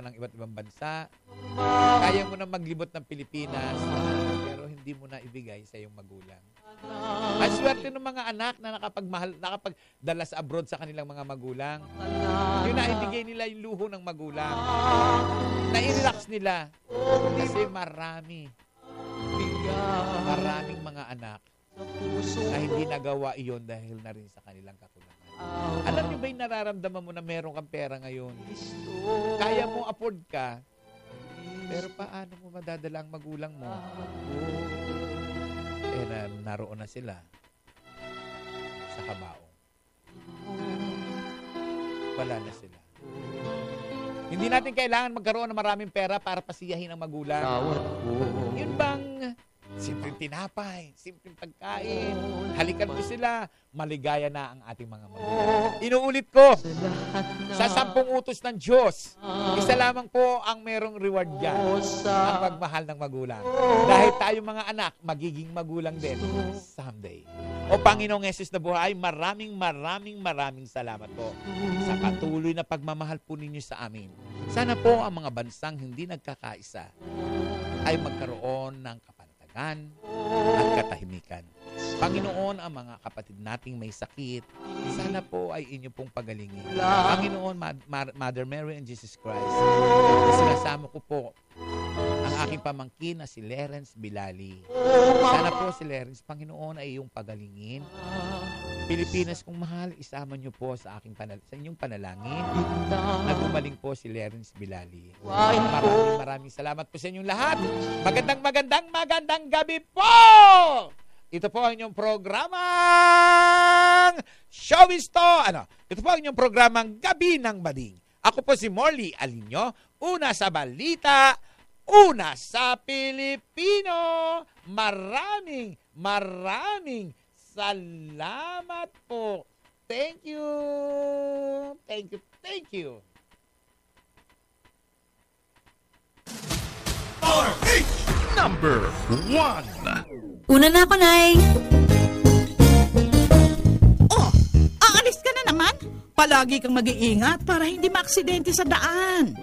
ng iba't ibang bansa. Kaya mo na maglibot ng Pilipinas, pero hindi mo na ibigay sa iyong magulang. Ang swerte ng mga anak na nakapagmahal, nakapagdala sa abroad sa kanilang mga magulang. Yun na ibigay nila yung luho ng magulang. Na-relax nila. Kasi marami. Maraming mga anak na hindi nagawa iyon dahil na rin sa kanilang kakulangan. Alam niyo ba yung nararamdaman mo na meron kang pera ngayon? Kaya mo afford ka, pero paano mo madadala ang magulang mo? Eh, na, naroon na sila sa kabaong. Wala na sila. Hindi natin kailangan magkaroon ng maraming pera para pasiyahin ang magulang. Yun bang simpleng tinapay, simpleng pagkain, halikan mo sila, maligaya na ang ating mga magulang. Inuulit ko, sa sampung utos ng Diyos, isa lamang po ang merong reward dyan, ang pagmahal ng magulang. Dahil tayo mga anak, magiging magulang din someday. O Panginoong Yesus na buhay, maraming maraming maraming salamat po sa patuloy na pagmamahal po ninyo sa amin. Sana po ang mga bansang hindi nagkakaisa ay magkaroon ng kapanatagan at katahimikan. Panginoon, ang mga kapatid nating may sakit, sana po ay inyo pong pagalingin. Panginoon, Ma- Ma- Mother Mary and Jesus Christ, sinasama ko po ang aking pamangkin na si Lerence Bilali. Sana po si Lerence, Panginoon, ay iyong pagalingin. Pilipinas kong mahal, isama niyo po sa aking panal sa inyong panalangin na gumaling po si Lerence Bilali. Maraming maraming salamat po sa inyong lahat. Magandang magandang magandang gabi po! Ito po ang inyong programang Showbiz to! Ano? Ito po ang inyong programang Gabi ng Bading. Ako po si Morley Alinyo, una sa balita, una sa Pilipino. Maraming, maraming salamat po. Thank you. Thank you. Thank you. Number one. Una na ako, Nay. Oh, aalis ka na naman? Palagi kang mag-iingat para hindi maaksidente sa daan.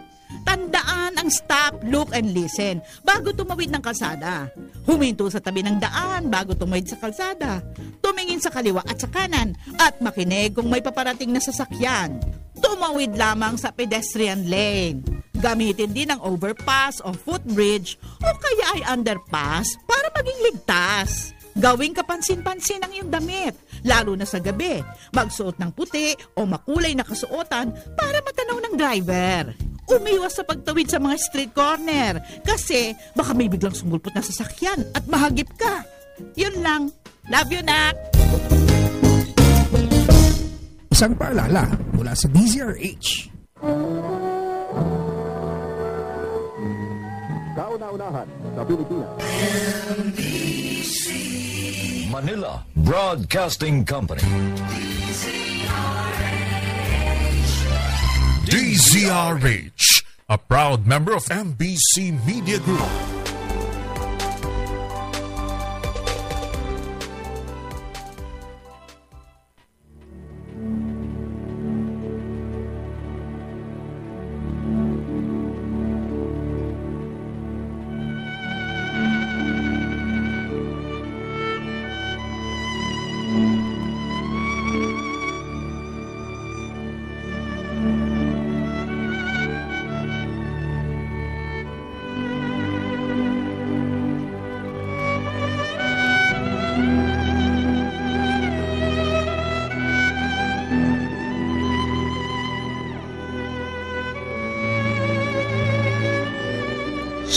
Tandaan ang stop, look, and listen bago tumawid ng kalsada. Huminto sa tabi ng daan bago tumawid sa kalsada. Tumingin sa kaliwa at sa kanan at makinig kung may paparating na sasakyan. Tumawid lamang sa pedestrian lane. Gamitin din ang overpass o footbridge o kaya ay underpass para maging ligtas. Gawing kapansin-pansin ang iyong damit, lalo na sa gabi. Magsuot ng puti o makulay na kasuotan para matanaw ng driver. Umiwas sa pagtawid sa mga street corner kasi baka may biglang sumulpot na sasakyan at mahagip ka. Yun lang. Love you, Nak! Isang paalala mula sa DZRH. Kauna-unahan sa Pilipinas. Manila Broadcasting Company. DZRH, a proud member of MBC Media Group.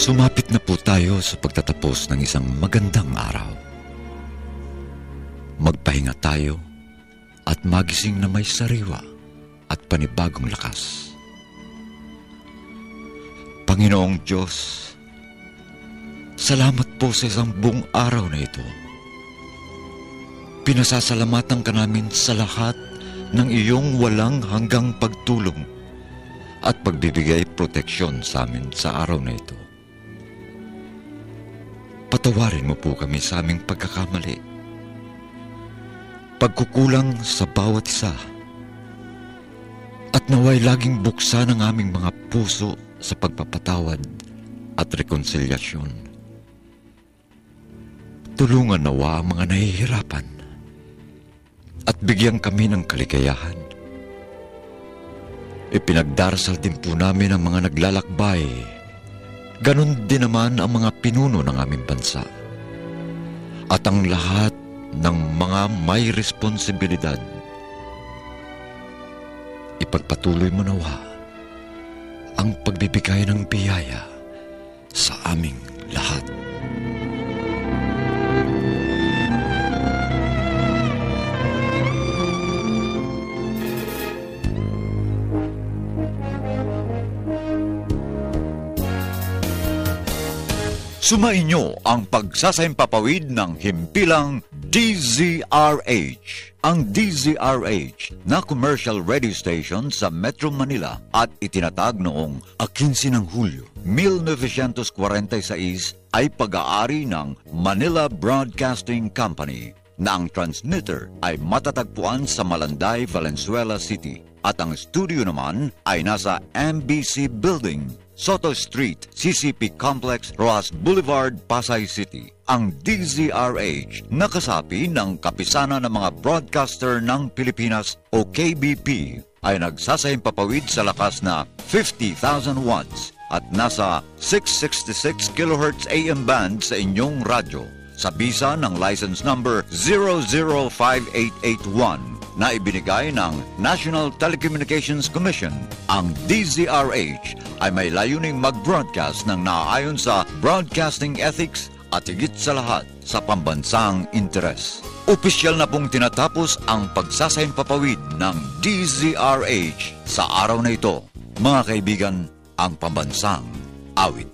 Sumapit na po tayo sa pagtatapos ng isang magandang araw. Magpahinga tayo at magising na may sariwa at panibagong lakas. Panginoong Diyos, salamat po sa isang buong araw na ito. Pinasasalamatan ka namin sa lahat ng iyong walang hanggang pagtulong at pagbibigay proteksyon sa amin sa araw na ito. Patawarin mo po kami sa aming pagkakamali. Pagkukulang sa bawat isa. At naway laging buksan ang aming mga puso sa pagpapatawad at rekonsilyasyon. Tulungan nawa ang mga nahihirapan at bigyan kami ng kaligayahan. Ipinagdarasal din po namin ang mga naglalakbay. Ganon din naman ang mga pinuno ng aming bansa. At ang lahat ng mga may responsibilidad. Ipagpatuloy mo nawa ang pagbibigay ng biyaya sa aming lahat. Sumainyo ang pagsasaimpapawid ng himpilang DZRH. Ang DZRH na commercial radio station sa Metro Manila at itinatag noong 15 ng Hulyo. 1946 ay pag-aari ng Manila Broadcasting Company na ang transmitter ay matatagpuan sa Malanday, Valenzuela City. At ang studio naman ay nasa MBC Building Soto Street, CCP Complex, Rojas Boulevard, Pasay City. Ang DZRH nakasapi ng Kapisana ng mga Broadcaster ng Pilipinas o KBP ay nagsasaimpapawid sa lakas na 50,000 watts at nasa 666 kHz AM band sa inyong radyo sa bisa ng license number 005881 na ibinigay ng National Telecommunications Commission. Ang DZRH ay may layuning mag-broadcast ng naaayon sa broadcasting ethics at higit sa lahat sa pambansang interes. Opisyal na pong tinatapos ang pagsasaimpapawid ng DZRH sa araw na ito. Mga kaibigan, ang pambansang awit.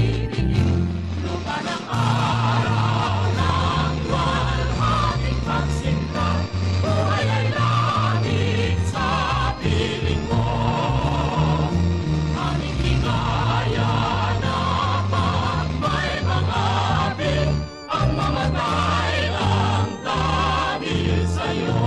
Mario.